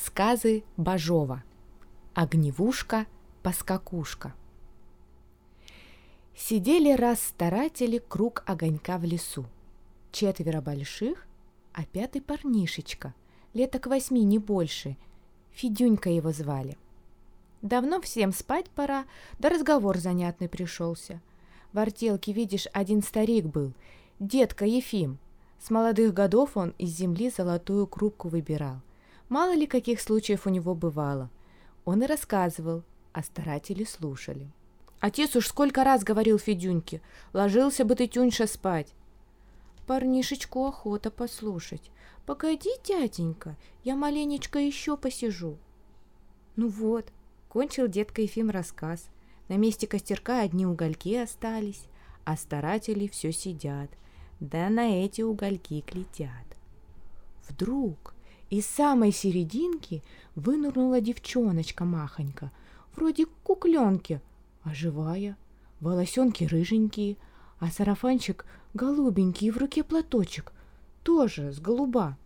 Сказы Бажова. Огневушка-поскакушка. Сидели раз старатели круг огонька в лесу. Четверо больших, а пятый парнишечка, леток восьми, не больше. Федюнька его звали. Давно всем спать пора, да разговор занятный пришелся. В артелке, видишь, один старик был, детка Ефим. С молодых годов он из земли золотую крупку выбирал. Мало ли каких случаев у него бывало. Он и рассказывал, а старатели слушали. Отец уж сколько раз говорил Федюньке, ложился бы ты, Тюньша, спать. Парнишечку охота послушать. Погоди, дяденька, я маленечко еще посижу. Ну вот, кончил детка Ефим рассказ. На месте костерка одни угольки остались, а старатели все сидят, да на эти угольки клетят. Вдруг из самой серединки вынырнула девчоночка махонька, вроде кукленки, а живая, волосенки рыженькие, а сарафанчик голубенький в руке платочек, тоже с голуба.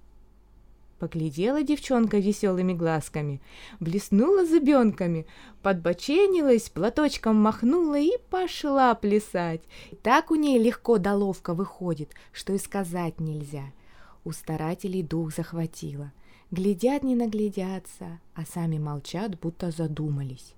Поглядела девчонка веселыми глазками, блеснула зубенками, подбоченилась, платочком махнула и пошла плясать. И так у ней легко да ловко выходит, что и сказать нельзя — у старателей дух захватило. Глядят не наглядятся, а сами молчат, будто задумались.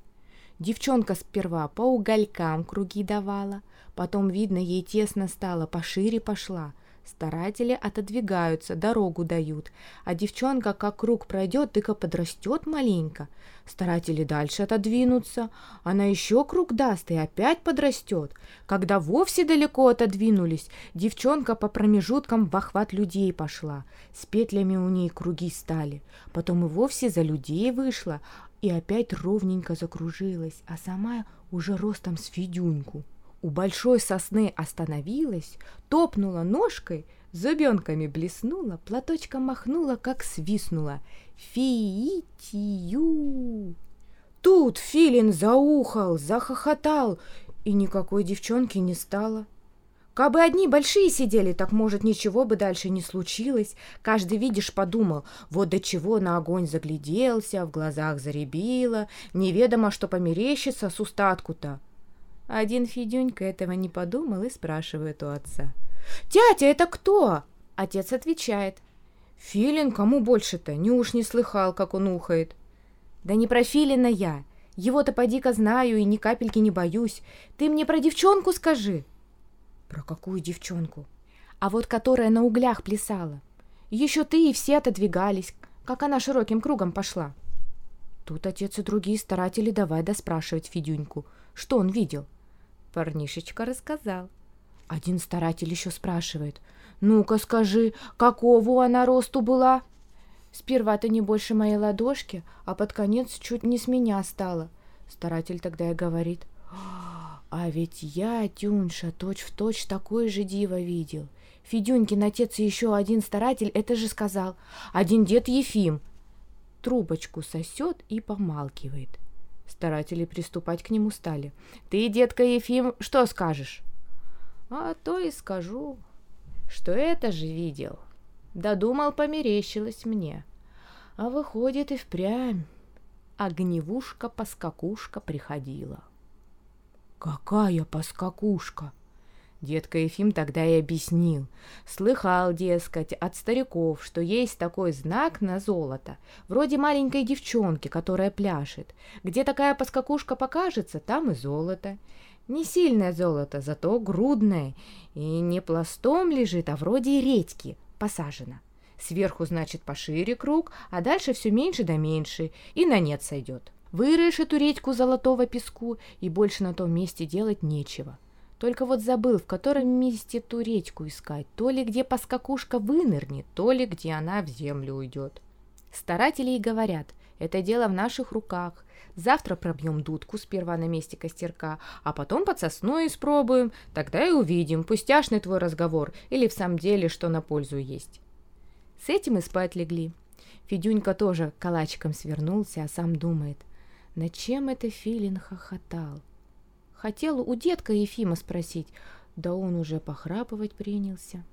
Девчонка сперва по уголькам круги давала, потом, видно, ей тесно стало, пошире пошла — Старатели отодвигаются, дорогу дают, а девчонка как круг пройдет, тыка подрастет маленько. Старатели дальше отодвинутся, она еще круг даст и опять подрастет. Когда вовсе далеко отодвинулись, девчонка по промежуткам в охват людей пошла. С петлями у ней круги стали. Потом и вовсе за людей вышла, и опять ровненько закружилась, а сама уже ростом с Федюньку у большой сосны остановилась, топнула ножкой, зубенками блеснула, платочком махнула, как свистнула. Фиитию! Тут филин заухал, захохотал, и никакой девчонки не стало. Кабы одни большие сидели, так, может, ничего бы дальше не случилось. Каждый, видишь, подумал, вот до чего на огонь загляделся, в глазах заребило, неведомо, что померещится с устатку-то. Один Федюнька этого не подумал и спрашивает у отца. «Тятя, это кто?» Отец отвечает. «Филин кому больше-то? Не уж не слыхал, как он ухает». «Да не про Филина я. Его-то поди-ка знаю и ни капельки не боюсь. Ты мне про девчонку скажи». «Про какую девчонку?» «А вот которая на углях плясала. Еще ты и все отодвигались, как она широким кругом пошла». Тут отец и другие старатели давай доспрашивать Федюньку, что он видел. Парнишечка рассказал. Один старатель еще спрашивает. «Ну-ка скажи, какого она росту была?» Сперва-то не больше моей ладошки, а под конец чуть не с меня стало. Старатель тогда и говорит. «А ведь я, Тюнша, точь-в-точь точь такое же диво видел. Федюнькин отец и еще один старатель это же сказал. Один дед Ефим. Трубочку сосет и помалкивает. Старатели приступать к нему стали. «Ты, детка Ефим, что скажешь?» «А то и скажу, что это же видел. Додумал, померещилось мне. А выходит и впрямь. Огневушка-поскакушка приходила». «Какая поскакушка?» Детка Ефим тогда и объяснил. Слыхал, дескать, от стариков, что есть такой знак на золото, вроде маленькой девчонки, которая пляшет. Где такая поскакушка покажется, там и золото. Не сильное золото, зато грудное. И не пластом лежит, а вроде редьки, посажено. Сверху, значит, пошире круг, а дальше все меньше да меньше, и на нет сойдет. Вырыешь эту редьку золотого песку, и больше на том месте делать нечего. Только вот забыл, в котором месте ту речку искать, то ли где поскакушка вынырнет, то ли где она в землю уйдет. Старатели и говорят, это дело в наших руках. Завтра пробьем дудку сперва на месте костерка, а потом под сосной испробуем, тогда и увидим, пустяшный твой разговор или в самом деле что на пользу есть. С этим и спать легли. Федюнька тоже калачиком свернулся, а сам думает, над чем это Филин хохотал. Хотел у детка Ефима спросить, да он уже похрапывать принялся.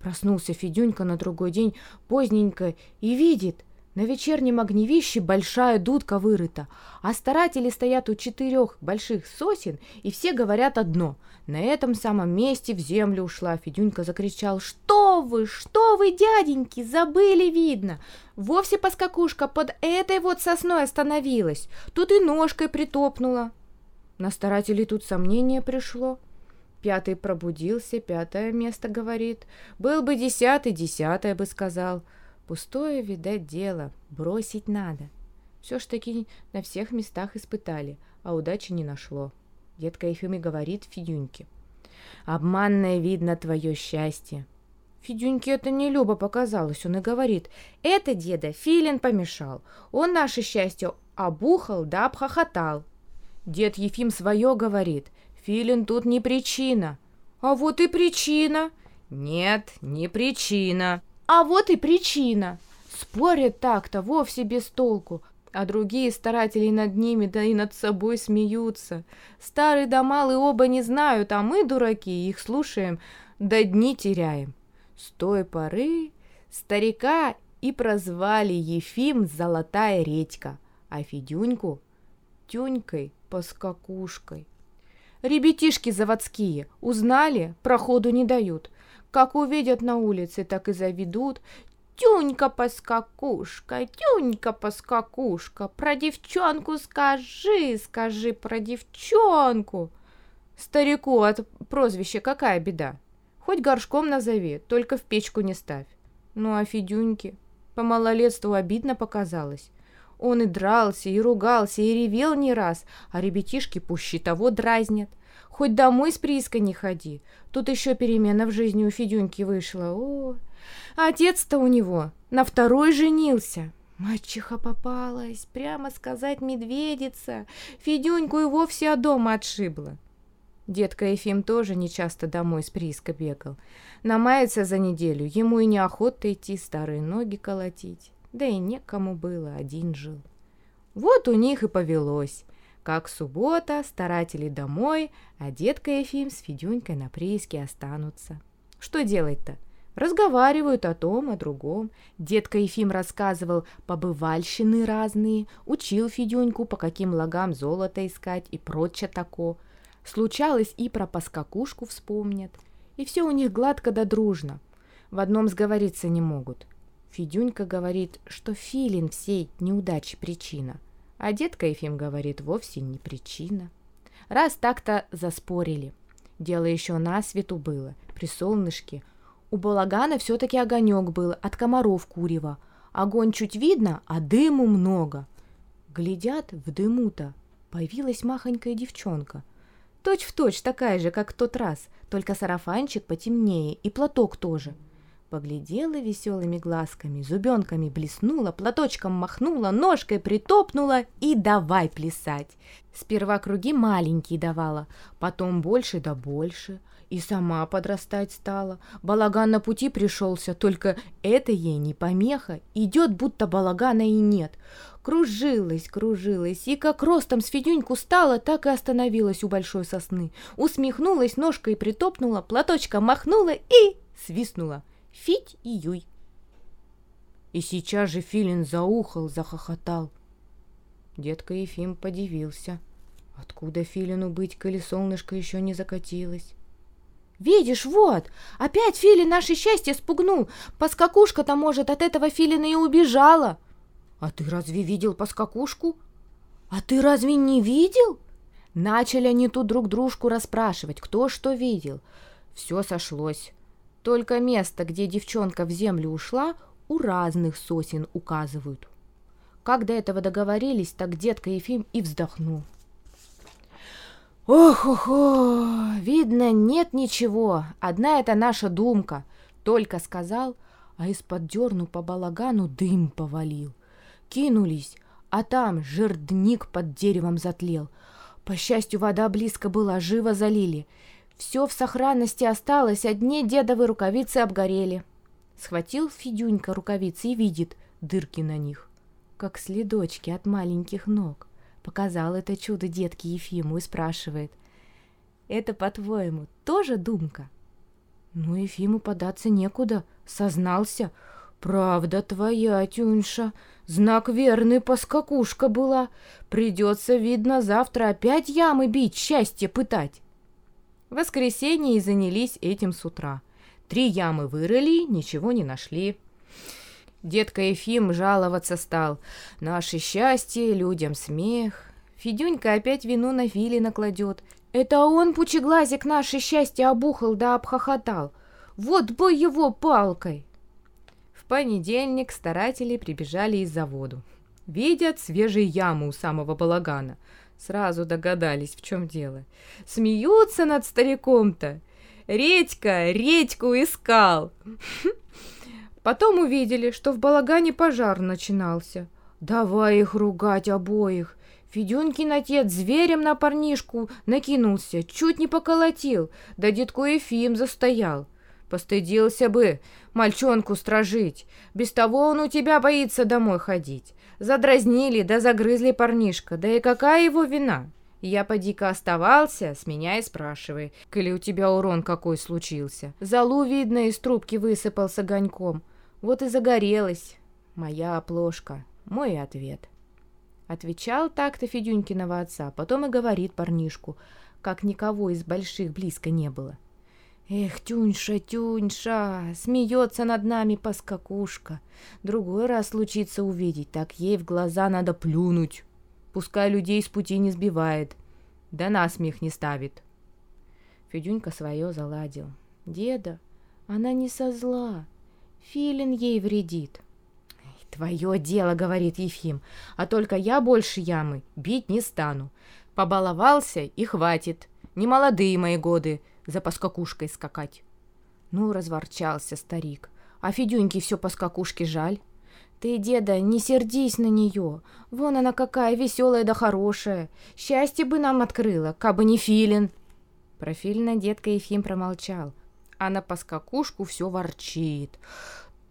Проснулся Федюнька на другой день поздненько и видит, На вечернем огневище большая дудка вырыта, а старатели стоят у четырех больших сосен, и все говорят одно. На этом самом месте в землю ушла. Федюнька закричал, «Что вы, что вы, дяденьки, забыли, видно! Вовсе поскакушка под этой вот сосной остановилась, тут и ножкой притопнула». На старателей тут сомнение пришло. Пятый пробудился, пятое место говорит. Был бы десятый, десятое бы сказал – Пустое, видать, дело, бросить надо. Все ж таки на всех местах испытали, а удачи не нашло. Детка Ефим говорит Федюньке. «Обманное видно твое счастье». Федюньке это не любо показалось, он и говорит. «Это, деда, филин помешал. Он наше счастье обухал да обхохотал». Дед Ефим свое говорит. «Филин тут не причина». «А вот и причина». «Нет, не причина», а вот и причина. Спорят так-то вовсе без толку, а другие старатели над ними, да и над собой смеются. Старый да малый оба не знают, а мы, дураки, их слушаем, да дни теряем. С той поры старика и прозвали Ефим Золотая редька, а Федюньку Тюнькой Поскакушкой. Ребятишки заводские узнали, проходу не дают – как увидят на улице, так и заведут. Тюнька-поскакушка, тюнька-поскакушка, про девчонку скажи, скажи про девчонку. Старику от прозвища какая беда? Хоть горшком назови, только в печку не ставь. Ну а Федюньке по малолетству обидно показалось. Он и дрался, и ругался, и ревел не раз, а ребятишки пуще того дразнят. Хоть домой с прииска не ходи. Тут еще перемена в жизни у Федюньки вышла. О, отец-то у него на второй женился. Мачеха попалась, прямо сказать, медведица. Федюньку и вовсе от дома отшибла. Детка Ефим тоже нечасто домой с прииска бегал. Намается за неделю, ему и неохота идти старые ноги колотить. Да и некому было, один жил. Вот у них и повелось. Как суббота, старатели домой, а детка Ефим с Федюнькой на прииске останутся. Что делать-то? Разговаривают о том, о другом. Детка Ефим рассказывал побывальщины разные, учил Федюньку, по каким лагам золото искать и прочее тако. Случалось и про поскакушку вспомнят. И все у них гладко да дружно. В одном сговориться не могут. Федюнька говорит, что филин всей неудачи причина – а детка Ефим говорит, вовсе не причина. Раз так-то заспорили. Дело еще на свету было, при солнышке. У балагана все-таки огонек был, от комаров курева. Огонь чуть видно, а дыму много. Глядят, в дыму-то появилась махонькая девчонка. Точь в точь такая же, как в тот раз, только сарафанчик потемнее и платок тоже – Поглядела веселыми глазками, зубенками блеснула, платочком махнула, ножкой притопнула и давай плясать. Сперва круги маленькие давала, потом больше да больше. И сама подрастать стала. Балаган на пути пришелся, только это ей не помеха. Идет, будто балагана и нет. Кружилась, кружилась, и как ростом с Федюньку стала, так и остановилась у большой сосны. Усмехнулась, ножкой притопнула, платочком махнула и свистнула. Фить и Юй. И сейчас же Филин заухал, захохотал. Детка Ефим подивился. Откуда Филину быть, коли солнышко еще не закатилось? «Видишь, вот! Опять Филин наше счастье спугнул! Поскакушка-то, может, от этого Филина и убежала!» «А ты разве видел поскакушку?» «А ты разве не видел?» Начали они тут друг дружку расспрашивать, кто что видел. Все сошлось. Только место, где девчонка в землю ушла, у разных сосен указывают. Как до этого договорились, так детка Ефим и вздохнул. «Ох-охо! Видно, нет ничего. Одна это наша думка!» Только сказал, а из-под дерну по балагану дым повалил. Кинулись, а там жердник под деревом затлел. По счастью, вода близко была, живо залили. Все в сохранности осталось, одни дедовы рукавицы обгорели. Схватил Федюнька рукавицы и видит дырки на них, как следочки от маленьких ног. Показал это чудо детке Ефиму и спрашивает. «Это, по-твоему, тоже думка?» Ну, Ефиму податься некуда, сознался. «Правда твоя, Тюньша, знак верный поскакушка была. Придется, видно, завтра опять ямы бить, счастье пытать». В воскресенье и занялись этим с утра. Три ямы вырыли, ничего не нашли. Детка Ефим жаловаться стал. Наше счастье, людям смех. Федюнька опять вину на Филина кладет. Это он, пучеглазик, наше счастье обухал да обхохотал. Вот бы его палкой! В понедельник старатели прибежали из заводу. Видят свежие ямы у самого балагана. Сразу догадались, в чем дело. Смеются над стариком-то. Редька, редьку искал. Потом увидели, что в балагане пожар начинался. Давай их ругать обоих. Федюнькин отец зверем на парнишку накинулся, чуть не поколотил, да детку Ефим застоял. Постыдился бы мальчонку стражить, без того он у тебя боится домой ходить. Задразнили да загрызли парнишка, да и какая его вина? Я поди-ка оставался, с меня и спрашивай, коли у тебя урон какой случился. Залу, видно, из трубки высыпался огоньком. Вот и загорелась. Моя оплошка, мой ответ. Отвечал так-то Федюнькиного отца, потом и говорит парнишку, как никого из больших близко не было. Эх, Тюньша, Тюньша, смеется над нами поскакушка. Другой раз случится увидеть, так ей в глаза надо плюнуть. Пускай людей с пути не сбивает, да насмех не ставит. Федюнька свое заладил. Деда, она не со зла. Филин ей вредит. «Твое дело», — говорит Ефим, — «а только я больше ямы бить не стану. Побаловался и хватит. Не молодые мои годы за поскакушкой скакать». Ну, разворчался старик. А Федюньке все по скакушке жаль. Ты, деда, не сердись на нее. Вон она какая веселая да хорошая. Счастье бы нам открыла, кабы не филин. Про филина детка Ефим промолчал. А на поскакушку все ворчит.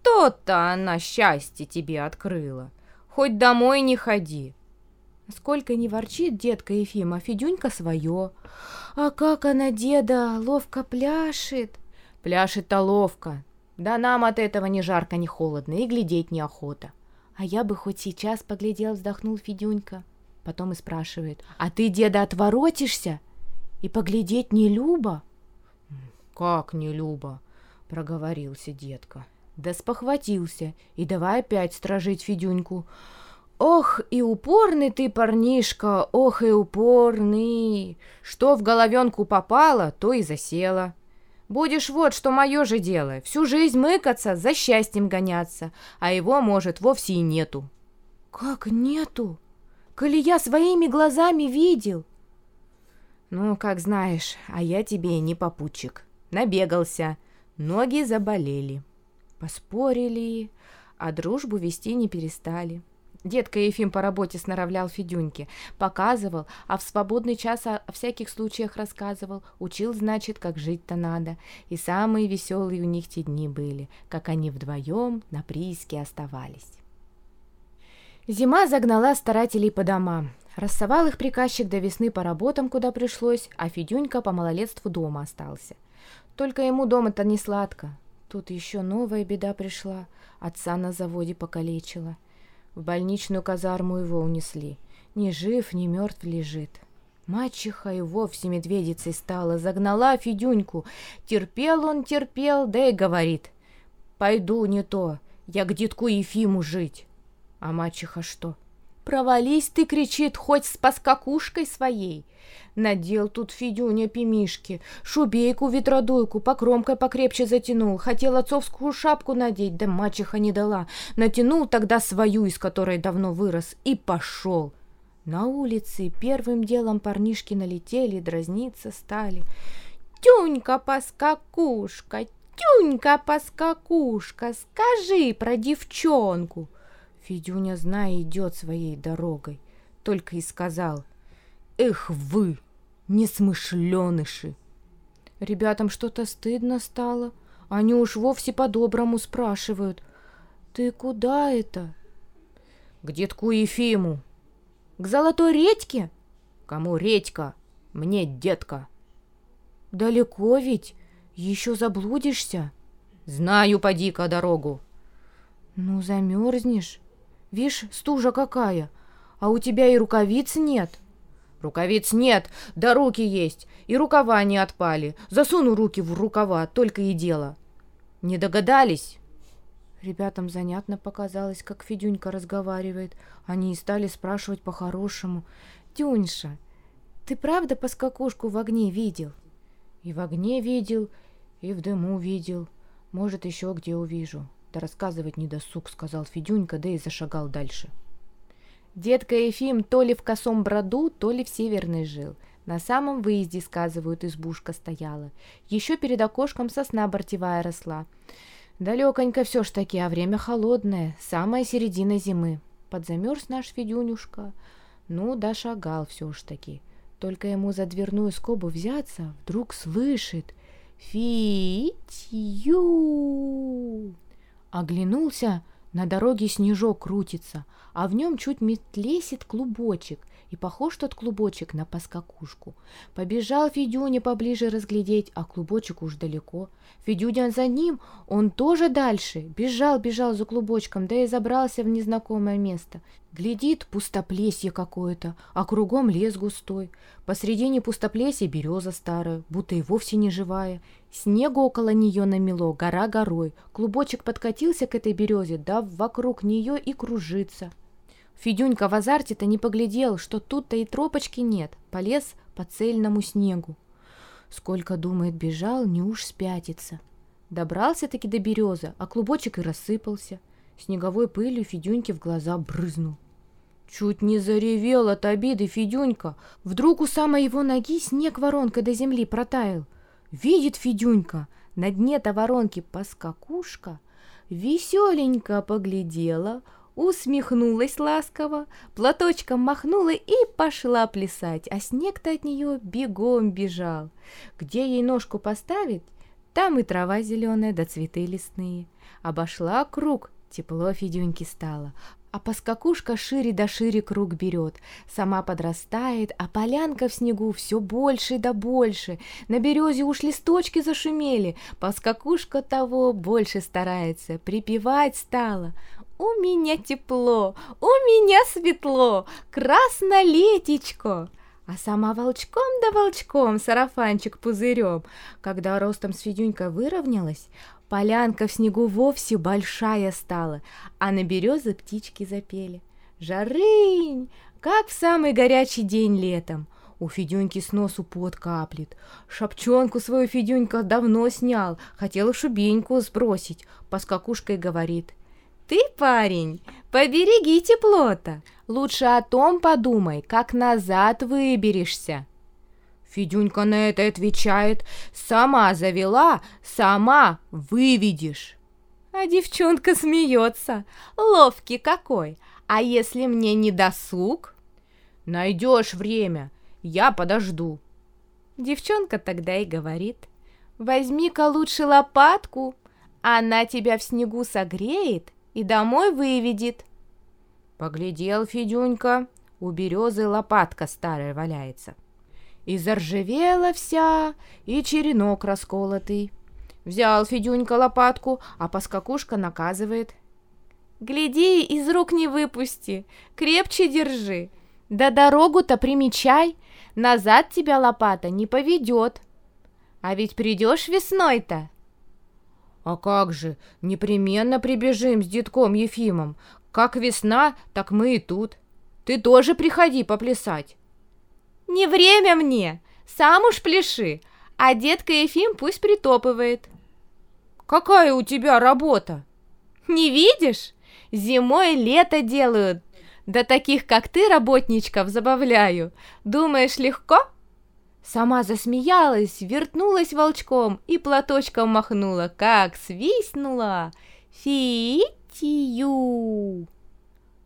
То-то она счастье тебе открыла. Хоть домой не ходи. Сколько не ворчит детка Ефима, Федюнька свое. А как она, деда, ловко пляшет. Пляшет-то ловко. Да нам от этого ни жарко, ни холодно, и глядеть неохота. А я бы хоть сейчас поглядел, вздохнул Федюнька. Потом и спрашивает, а ты, деда, отворотишься? И поглядеть не любо? Как не любо? Проговорился детка да спохватился, и давай опять стражить Федюньку. «Ох, и упорный ты, парнишка, ох и упорный! Что в головенку попало, то и засело. Будешь вот, что мое же дело, всю жизнь мыкаться, за счастьем гоняться, а его, может, вовсе и нету». «Как нету? Коли я своими глазами видел!» «Ну, как знаешь, а я тебе не попутчик. Набегался, ноги заболели». Поспорили, а дружбу вести не перестали. Детка Ефим по работе снаравлял Федюньке, показывал, а в свободный час о всяких случаях рассказывал, учил, значит, как жить-то надо. И самые веселые у них те дни были, как они вдвоем на прииске оставались. Зима загнала старателей по домам. Рассовал их приказчик до весны по работам, куда пришлось, а Федюнька по малолетству дома остался. Только ему дома-то не сладко. Тут еще новая беда пришла. Отца на заводе покалечила. В больничную казарму его унесли. Ни жив, ни мертв лежит. Мачеха и вовсе медведицей стала, загнала Федюньку. Терпел он, терпел, да и говорит. «Пойду не то, я к детку Ефиму жить». А мачеха что? «Провались ты!» — кричит, хоть с поскакушкой своей. Надел тут Федюня пимишки, шубейку ветродуйку, покромкой покрепче затянул. Хотел отцовскую шапку надеть, да мачеха не дала. Натянул тогда свою, из которой давно вырос, и пошел. На улице первым делом парнишки налетели, дразниться стали. «Тюнька-поскакушка, тюнька-поскакушка, скажи про девчонку!» Федюня, зная, идет своей дорогой, только и сказал «Эх вы, несмышленыши!» Ребятам что-то стыдно стало, они уж вовсе по-доброму спрашивают «Ты куда это?» «К детку Ефиму». «К золотой редьке?» «Кому редька? Мне детка». «Далеко ведь? Еще заблудишься?» «Знаю, поди-ка дорогу». Ну, замерзнешь. Вишь, стужа какая. А у тебя и рукавиц нет. Рукавиц нет, да руки есть. И рукава не отпали. Засуну руки в рукава, только и дело. Не догадались? Ребятам занятно показалось, как Федюнька разговаривает. Они и стали спрашивать по-хорошему. «Тюньша, ты правда поскакушку в огне видел?» «И в огне видел, и в дыму видел. Может, еще где увижу». «Да рассказывать не досуг», — сказал Федюнька, да и зашагал дальше. Детка Ефим то ли в косом броду, то ли в северной жил. На самом выезде, сказывают, избушка стояла. Еще перед окошком сосна бортевая росла. Далеконько все ж таки, а время холодное, самая середина зимы. Подзамерз наш Федюнюшка. Ну, да шагал все ж таки. Только ему за дверную скобу взяться, вдруг слышит «Фитью!» Оглянулся, на дороге снежок крутится, а в нем чуть метлесит клубочек и похож тот клубочек на поскакушку. Побежал Федюня поближе разглядеть, а клубочек уж далеко. Федюня за ним, он тоже дальше. Бежал, бежал за клубочком, да и забрался в незнакомое место. Глядит, пустоплесье какое-то, а кругом лес густой. Посредине пустоплесья береза старая, будто и вовсе не живая. Снегу около нее намело, гора горой. Клубочек подкатился к этой березе, да вокруг нее и кружится. Федюнька в азарте-то не поглядел, что тут-то и тропочки нет, полез по цельному снегу. Сколько, думает, бежал, не уж спятится. Добрался-таки до березы, а клубочек и рассыпался. Снеговой пылью Федюньке в глаза брызнул. Чуть не заревел от обиды Федюнька. Вдруг у самой его ноги снег воронкой до земли протаял. Видит Федюнька, на дне-то воронки поскакушка, веселенько поглядела, усмехнулась ласково, платочком махнула и пошла плясать, а снег-то от нее бегом бежал. Где ей ножку поставить, там и трава зеленая, да цветы лесные. Обошла круг, тепло Федюньке стало, а поскакушка шире да шире круг берет, сама подрастает, а полянка в снегу все больше да больше. На березе уж листочки зашумели, поскакушка того больше старается, припевать стала. У меня тепло, у меня светло, краснолетечко. А сама волчком да волчком, сарафанчик пузырем. Когда ростом с Федюнькой выровнялась, полянка в снегу вовсе большая стала, а на березы птички запели. Жарынь, как в самый горячий день летом. У Федюньки с носу пот каплет. Шапчонку свою Федюнька давно снял, хотела шубеньку сбросить. Поскакушкой говорит, ты, парень, побереги тепло-то. Лучше о том подумай, как назад выберешься. Федюнька на это отвечает, сама завела, сама выведешь. А девчонка смеется, ловкий какой. А если мне не досуг? Найдешь время, я подожду. Девчонка тогда и говорит, возьми-ка лучше лопатку, она тебя в снегу согреет и домой выведет. Поглядел Федюнька, у березы лопатка старая валяется. И заржавела вся, и черенок расколотый. Взял Федюнька лопатку, а поскакушка наказывает. «Гляди, из рук не выпусти, крепче держи. Да дорогу-то примечай, назад тебя лопата не поведет. А ведь придешь весной-то, «А как же, непременно прибежим с детком Ефимом. Как весна, так мы и тут. Ты тоже приходи поплясать». «Не время мне, сам уж пляши, а детка Ефим пусть притопывает». «Какая у тебя работа?» «Не видишь? Зимой лето делают. Да таких, как ты, работничков, забавляю. Думаешь, легко?» Сама засмеялась, вертнулась волчком и платочком махнула, как свистнула. Фитию!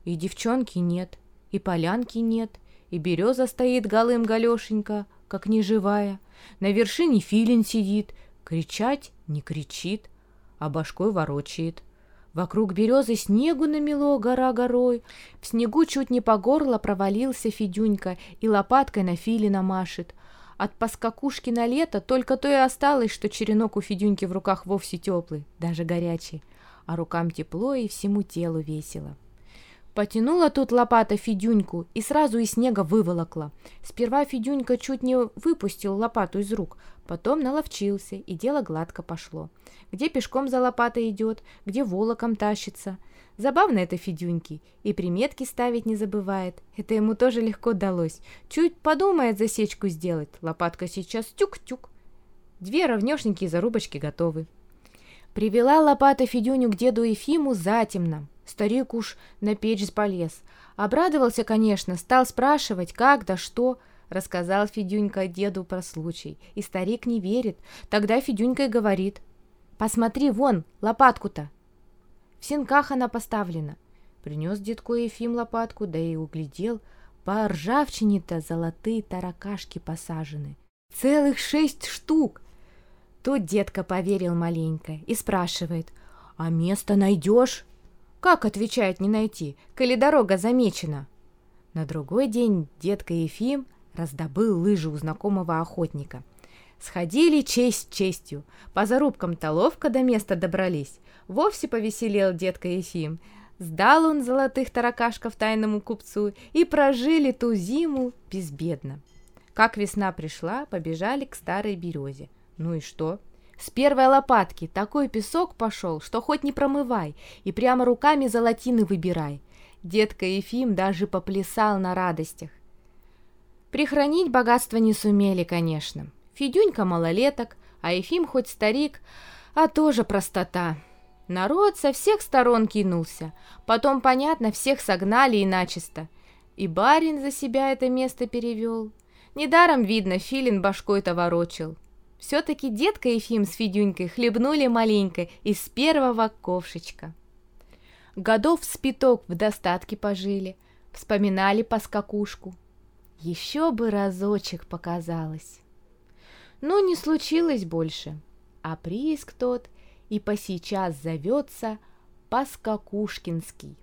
И девчонки нет, и полянки нет, и береза стоит голым галешенька, как неживая. На вершине филин сидит, кричать не кричит, а башкой ворочает. Вокруг березы снегу намело гора горой, в снегу чуть не по горло провалился Федюнька и лопаткой на филина машет, от поскакушки на лето только то и осталось, что черенок у Федюньки в руках вовсе теплый, даже горячий. а рукам тепло и всему телу весело. Потянула тут лопата Федюньку и сразу из снега выволокла. Сперва Федюнька чуть не выпустил лопату из рук, потом наловчился, и дело гладко пошло. Где пешком за лопатой идет, где волоком тащится. Забавно это Федюньки, и приметки ставить не забывает. Это ему тоже легко далось. Чуть подумает засечку сделать, лопатка сейчас тюк-тюк. Две ровнешненькие зарубочки готовы. Привела лопата Федюню к деду Ефиму затемно. Старик уж на печь полез. Обрадовался, конечно, стал спрашивать, как да что. Рассказал Федюнька деду про случай. И старик не верит. Тогда Федюнька и говорит. «Посмотри, вон, лопатку-то!» В сенках она поставлена. Принес дедку Ефим лопатку, да и углядел. По ржавчине-то золотые таракашки посажены. Целых шесть штук. Тут детка поверил маленько и спрашивает, «А место найдешь?» Как, отвечает, не найти, коли дорога замечена? На другой день детка Ефим раздобыл лыжи у знакомого охотника. Сходили честь честью, по зарубкам-то ловко до места добрались. Вовсе повеселел детка Ефим. Сдал он золотых таракашков тайному купцу и прожили ту зиму безбедно. Как весна пришла, побежали к старой березе. Ну и что? С первой лопатки такой песок пошел, что хоть не промывай, и прямо руками золотины выбирай. Детка Ефим даже поплясал на радостях. Прихранить богатство не сумели, конечно. Федюнька малолеток, а Ефим хоть старик, а тоже простота. Народ со всех сторон кинулся. Потом, понятно, всех согнали и начисто. И барин за себя это место перевел. Недаром, видно, филин башкой-то ворочил. Все-таки детка Ефим с Федюнькой хлебнули маленько из первого ковшечка. Годов с пяток в достатке пожили, вспоминали по скакушку. Еще бы разочек показалось. Но не случилось больше, а прииск тот и по сейчас зовется Паскакушкинский.